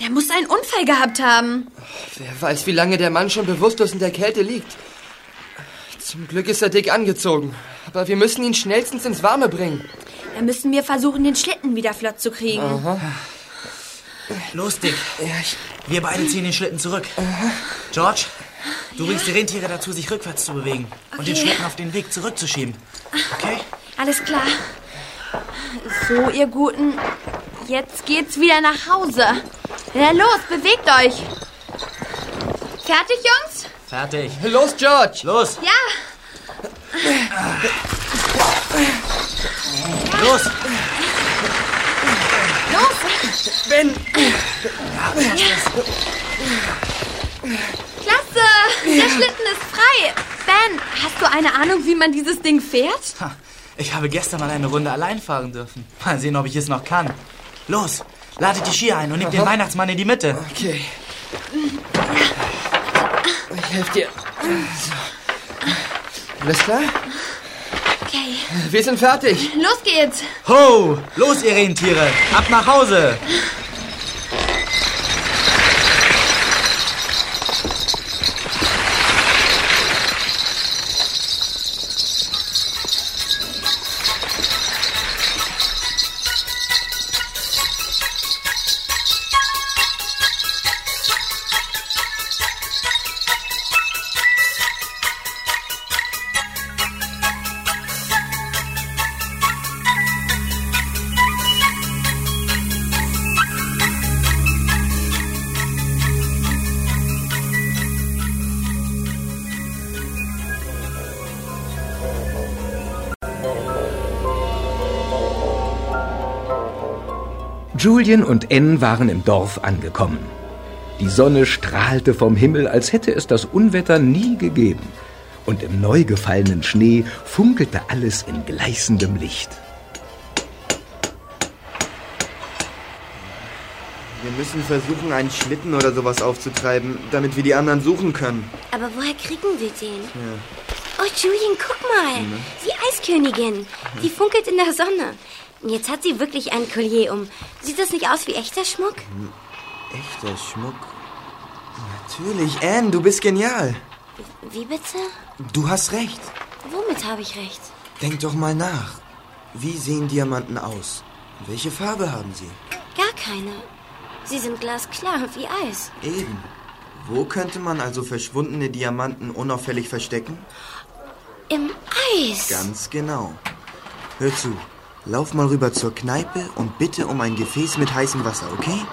Der muss einen Unfall gehabt haben. Wer weiß, wie lange der Mann schon bewusstlos in der Kälte liegt. Zum Glück ist er dick angezogen. Aber wir müssen ihn schnellstens ins Warme bringen. Dann müssen wir versuchen, den Schlitten wieder flott zu kriegen. Aha. Los, Dick. Wir beide ziehen den Schlitten zurück. George, du bringst die Rentiere dazu, sich rückwärts zu bewegen und den Okay. Schlitten auf den Weg zurückzuschieben. Okay? Alles klar. So, ihr Guten. Jetzt geht's wieder nach Hause. Na los, bewegt euch. Fertig, Jungs? Fertig. Los, George. Los. Ja. Los. Los. Ben. Klasse. Der Schlitten ist frei. Ben, hast du eine Ahnung, wie man dieses Ding fährt? Ich habe gestern mal eine Runde allein fahren dürfen. Mal sehen, ob ich es noch kann. Los, ladet die Skier ein und nehmt den. Weihnachtsmann in die Mitte. Okay. Ich helfe dir. So. Alles klar? Okay. Wir sind fertig. Los geht's. Ho! Los, ihr Rentiere! Ab nach Hause! Julian und Anne waren im Dorf angekommen. Die Sonne strahlte vom Himmel, als hätte es das Unwetter nie gegeben. Und im neu gefallenen Schnee funkelte alles in gleißendem Licht. Wir müssen versuchen, einen Schlitten oder sowas aufzutreiben, damit wir die anderen suchen können. Aber woher kriegen wir den? Ja. Oh, Julian, guck mal. Die Eiskönigin. Die funkelt in der Sonne. Jetzt hat sie wirklich ein Collier um. Sieht das nicht aus wie echter Schmuck? Echter Schmuck. Natürlich, Anne, du bist genial. Wie bitte? Du hast recht. Womit habe ich recht? Denk doch mal nach. Wie sehen Diamanten aus? Welche Farbe haben sie? Gar keine. Sie sind glasklar wie Eis. Eben. Wo könnte man also verschwundene Diamanten unauffällig verstecken? Im Eis. Ganz genau. Hör zu. Lauf mal rüber zur Kneipe und bitte um ein Gefäß mit heißem Wasser, okay?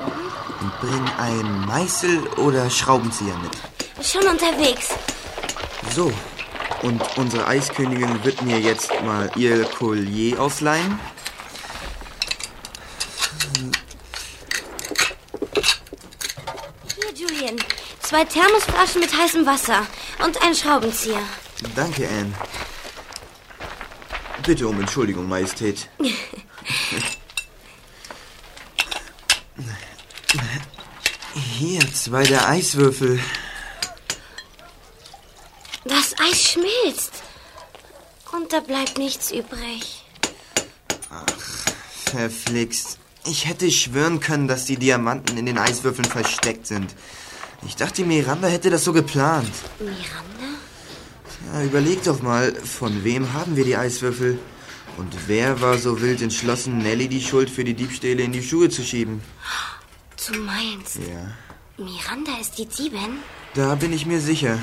Und bring ein Meißel oder Schraubenzieher mit. Schon unterwegs. So. Und unsere Eiskönigin wird mir jetzt mal ihr Collier ausleihen. Hier, Julian. Zwei Thermosflaschen mit heißem Wasser und ein Schraubenzieher. Danke, Anne. Bitte um Entschuldigung, Majestät. Hier, zwei der Eiswürfel. Das Eis schmilzt. Und da bleibt nichts übrig. Verflixt. Ich hätte schwören können, dass die Diamanten in den Eiswürfeln versteckt sind. Ich dachte, Miranda hätte das so geplant. Miranda? Ja, überleg doch mal, von wem haben wir die Eiswürfel? Und wer war so wild entschlossen, Nelly die Schuld für die Diebstähle in die Schuhe zu schieben? Du meinst, Ja. Miranda ist die Diebin? Da bin ich mir sicher.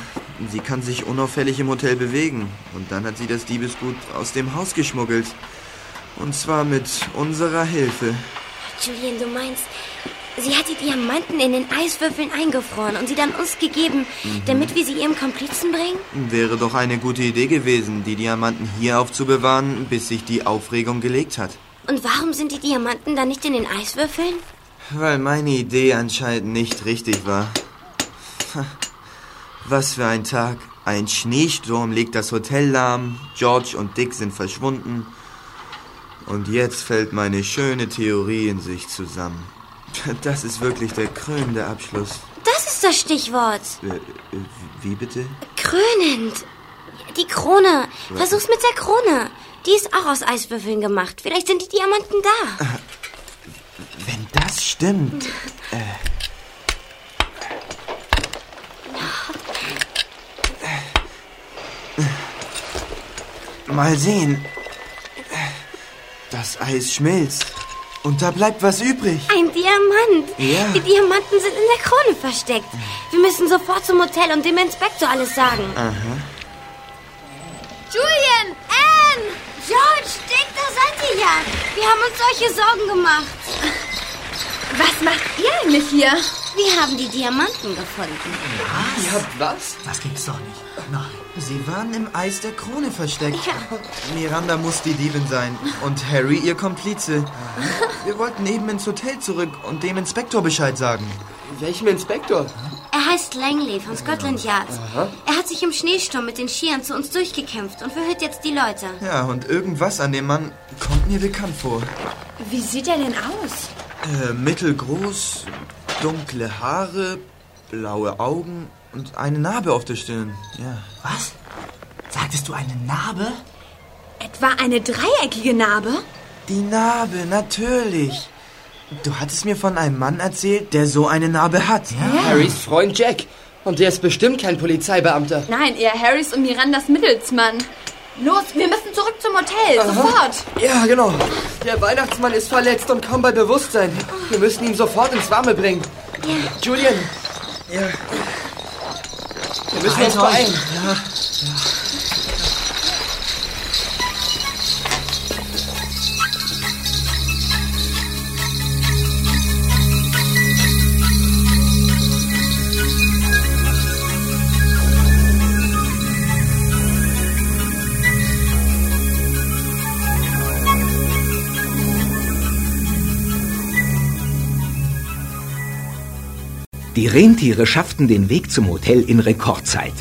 Sie kann sich unauffällig im Hotel bewegen. Und dann hat sie das Diebesgut aus dem Haus geschmuggelt. Und zwar mit unserer Hilfe. Julian, du meinst, sie hat die Diamanten in den Eiswürfeln eingefroren und sie dann uns gegeben, Mhm. damit wir sie ihrem Komplizen bringen? Wäre doch eine gute Idee gewesen, die Diamanten hier aufzubewahren, bis sich die Aufregung gelegt hat. Und warum sind die Diamanten dann nicht in den Eiswürfeln? Weil meine Idee anscheinend nicht richtig war. Was für ein Tag. Ein Schneesturm legt das Hotel lahm, George und Dick sind verschwunden. Und jetzt fällt meine schöne Theorie in sich zusammen. Das ist wirklich der krönende Abschluss. Das ist das Stichwort. Äh, äh, wie bitte? Krönend. Die Krone. Was? Versuch's mit der Krone. Die ist auch aus Eiswürfeln gemacht. Vielleicht sind die Diamanten da. Wenn das stimmt. Äh, Mal sehen. Das Eis schmilzt. Und da bleibt was übrig. Ein Diamant. Ja. Die Diamanten sind in der Krone versteckt. Wir müssen sofort zum Hotel und dem Inspektor alles sagen. Aha. Julian! Anne! George, Dick, da seid ihr ja. Wir haben uns solche Sorgen gemacht. Was macht ihr eigentlich hier? Wir haben die Diamanten gefunden. Ihr habt was? Das gibt's doch nicht. Nein. Sie waren im Eis der Krone versteckt. Miranda muss die Diebin sein und Harry ihr Komplize. Wir wollten eben ins Hotel zurück und dem Inspektor Bescheid sagen. Welchem Inspektor? Er heißt Langley von Scotland Yard. Er hat sich im Schneesturm mit den Skiern zu uns durchgekämpft und verhört jetzt die Leute. Ja, und irgendwas an dem Mann kommt mir bekannt vor. Wie sieht er denn aus? Äh, mittelgroß, dunkle Haare, blaue Augen und eine Narbe auf der Stirn. Ja. Was? Sagtest du eine Narbe? Etwa eine dreieckige Narbe? Die Narbe, natürlich. Du hattest mir von einem Mann erzählt, der so eine Narbe hat. Harrys Freund Jack. Und der ist bestimmt kein Polizeibeamter. Nein, eher Harrys und Mirandas Mittelsmann. Los, wir müssen zurück zum Hotel. Aha. Sofort. Ja, genau. Der Weihnachtsmann ist verletzt und kaum bei Bewusstsein. Wir müssen ihn sofort ins Warme bringen. Julian. Ja. Wir müssen uns Halt euch. beeilen. Ja. Die Rentiere schafften den Weg zum Hotel in Rekordzeit.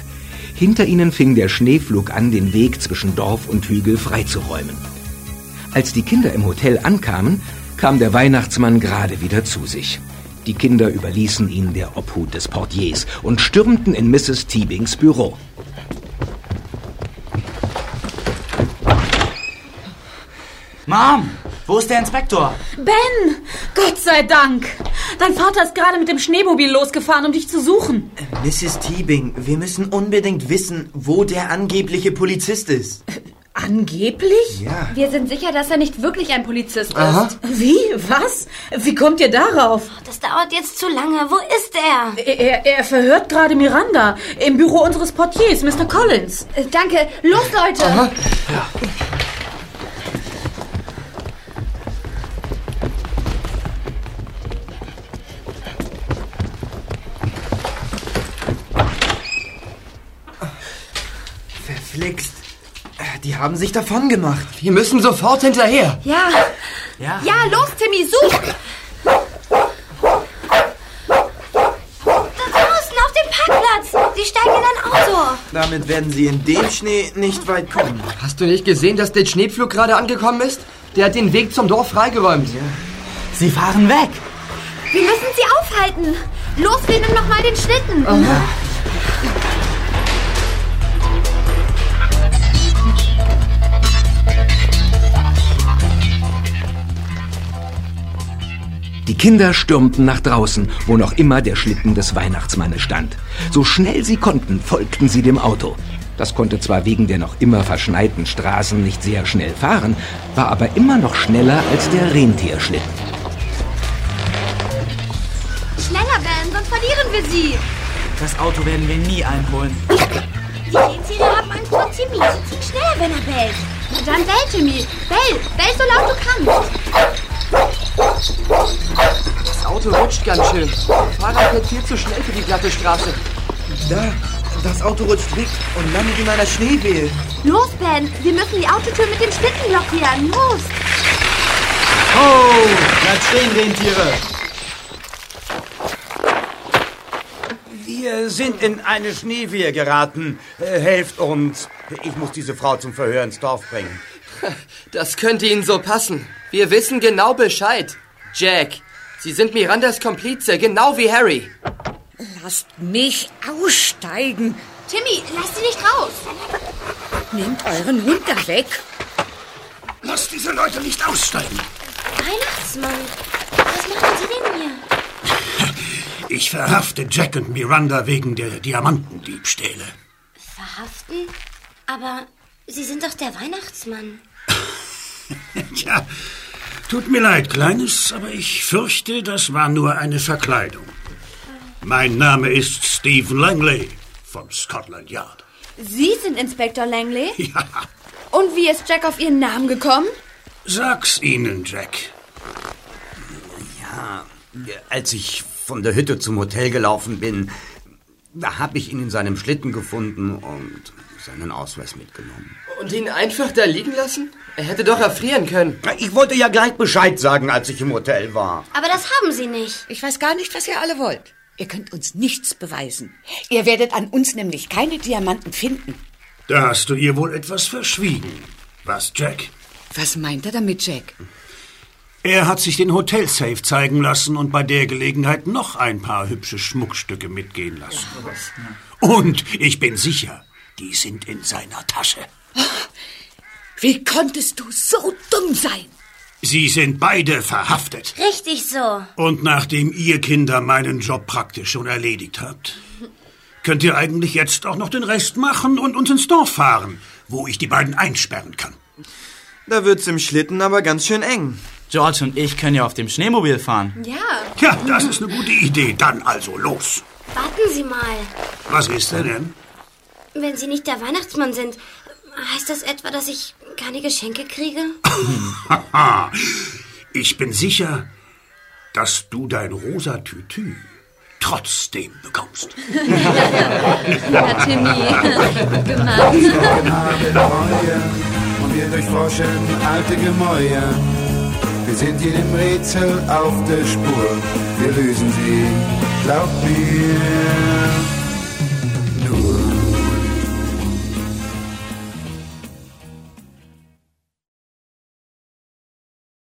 Hinter ihnen fing der Schneeflug an, den Weg zwischen Dorf und Hügel freizuräumen. Als die Kinder im Hotel ankamen, kam der Weihnachtsmann gerade wieder zu sich. Die Kinder überließen ihn der Obhut des Portiers und stürmten in Mrs. Teabings Büro. Mom, wo ist der Inspektor? Ben! Gott sei Dank! Dein Vater ist gerade mit dem Schneemobil losgefahren, um dich zu suchen. Mrs. Teabing, wir müssen unbedingt wissen, wo der angebliche Polizist ist. Angeblich? Ja. Wir sind sicher, dass er nicht wirklich ein Polizist Aha. ist. Wie? Was? Wie kommt ihr darauf? Das dauert jetzt zu lange. Wo ist er? Er, er verhört gerade Miranda im Büro unseres Portiers, Mr. Collins. Äh, Danke. Los, Leute. Verflixt. Äh, Die haben sich davon gemacht. Wir müssen sofort hinterher. Ja. Ja. Ja, los, Timmy, such. Da draußen auf dem Parkplatz. Sie steigen in ein Auto. Damit werden sie in dem Schnee nicht weit kommen. Hast du nicht gesehen, dass der Schneepflug gerade angekommen ist? Der hat den Weg zum Dorf freigeräumt. Sie fahren weg. Wir müssen sie aufhalten. Los, wir nehmen noch mal den Schlitten. Die Kinder stürmten nach draußen, wo noch immer der Schlitten des Weihnachtsmannes stand. So schnell sie konnten, folgten sie dem Auto. Das konnte zwar wegen der noch immer verschneiten Straßen nicht sehr schnell fahren, war aber immer noch schneller als der Rentierschlitten. Schneller, Ben, sonst verlieren wir sie. Das Auto werden wir nie einholen. Die Rentiere haben Angst vor Timmy. Sie ziehen schneller, wenn er bellt. Na dann bell, Timmy. Bell, bell so laut du kannst. Das Auto rutscht ganz schön. Der Fahrer fährt viel zu schnell für die glatte Straße. Da, das Auto rutscht weg und landet in einer Schneewehe. Los, Ben, wir müssen die Autotür mit dem Schlitten blockieren. Los. Oh, bleibt stehen, Rentiere. Wir sind in eine Schneewehe geraten. Äh, helft uns. Ich muss diese Frau zum Verhör ins Dorf bringen. Das könnte Ihnen so passen. Wir wissen genau Bescheid. Jack, Sie sind Mirandas Komplize, genau wie Harry. Lasst mich aussteigen. Timmy, lass sie nicht raus. Nehmt euren Hund da weg. Lass diese Leute nicht aussteigen. Weihnachtsmann, was machen Sie denn hier? Ich verhafte Jack und Miranda wegen der Diamantendiebstähle. Verhaften? Aber Sie sind doch der Weihnachtsmann. Tja, tut mir leid, Kleines, aber ich fürchte, das war nur eine Verkleidung. Mein Name ist Stephen Langley von Scotland Yard. Sie sind Inspektor Langley? Ja. Und wie ist Jack auf Ihren Namen gekommen? Sag's ihnen, Jack. Ja, als ich von der Hütte zum Hotel gelaufen bin, da habe ich ihn in seinem Schlitten gefunden und seinen Ausweis mitgenommen. Und ihn einfach da liegen lassen? Er hätte doch erfrieren können. Ich wollte ja gleich Bescheid sagen, als ich im Hotel war. Aber das haben Sie nicht. Ich weiß gar nicht, was ihr alle wollt. Ihr könnt uns nichts beweisen. Ihr werdet an uns nämlich keine Diamanten finden. Da hast du ihr wohl etwas verschwiegen. Was, Jack? Was meint er damit, Jack? Er hat sich den Hotelsafe zeigen lassen und bei der Gelegenheit noch ein paar hübsche Schmuckstücke mitgehen lassen. Und ich bin sicher, die sind in seiner Tasche. Wie konntest du so dumm sein? Sie sind beide verhaftet. Richtig so. Und nachdem ihr Kinder meinen Job praktisch schon erledigt habt, könnt ihr eigentlich jetzt auch noch den Rest machen und uns ins Dorf fahren, wo ich die beiden einsperren kann. Da wird's im Schlitten aber ganz schön eng. George und ich können ja auf dem Schneemobil fahren. Ja. Ja, das ist eine gute Idee. Dann also los. Warten Sie mal. Was ist denn? Wenn Sie nicht der Weihnachtsmann sind, heißt das etwa, dass ich keine Geschenke kriege? Haha. Ich bin sicher, dass du dein rosa Tütü trotzdem bekommst. Ja, Timmy. Gut gemacht. Und wir durchforschen alte Gemäuer. Wir sind jedem Rätsel auf der Spur. Wir lösen sie, glaub mir.